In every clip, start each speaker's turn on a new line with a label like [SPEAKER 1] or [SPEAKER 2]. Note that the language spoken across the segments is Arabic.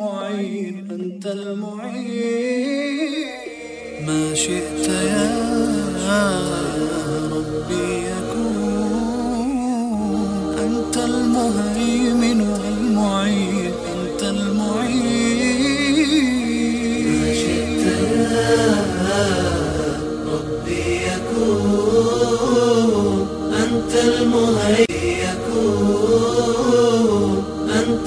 [SPEAKER 1] والمعين أنت المعين. ما شئت يا ربي يكون أنت المهيمن.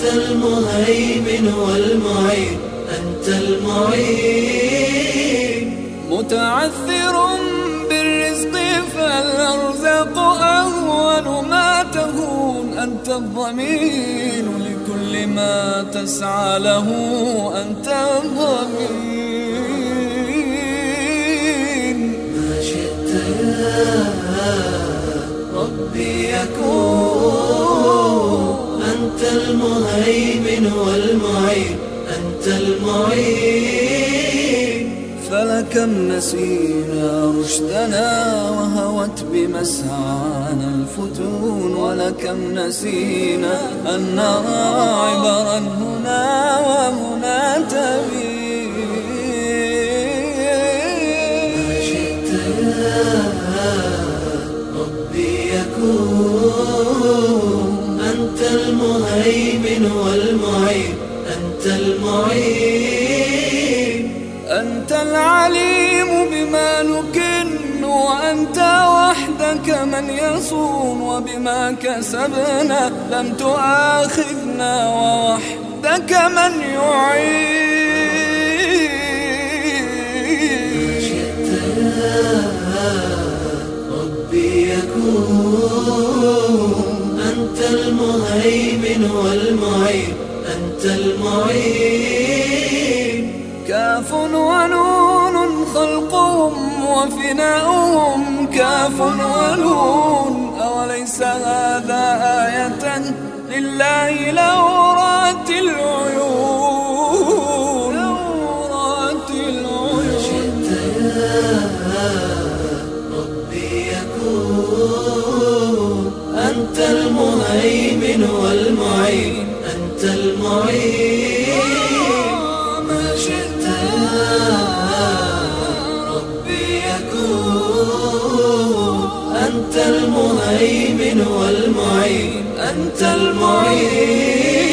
[SPEAKER 2] أنت المهيمن والمعين أنت المعين.
[SPEAKER 1] متعثر بالرزق فالأرزاق أهون ما تهون أنت الضمين لكل ما تسعى له أنت الضمين
[SPEAKER 2] أنت المهيمن والمعين أنت المعين.
[SPEAKER 1] فلكم نسينا رشدنا وهوت بمسعانا الفتون ولكم نسينا أن نرى عبرا هنا وهنا تبين. العليم بما نكن وأنت وحدك من يصون وبما كسبنا لم تؤاخذنا ووحدك من يعين.
[SPEAKER 2] شئت يا ربي يكون أنت المهيمن والمعين. أنت المعين.
[SPEAKER 1] كاف ونون خلقهم وفناؤهم كاف ونون. أوليس هذا آية لله لو رأت العيون؟ لو رأت العيون.
[SPEAKER 2] شئت يا ربي يكون أنت المهيمن. ربي يكون أنت المهيمن والمعين أنت المعين.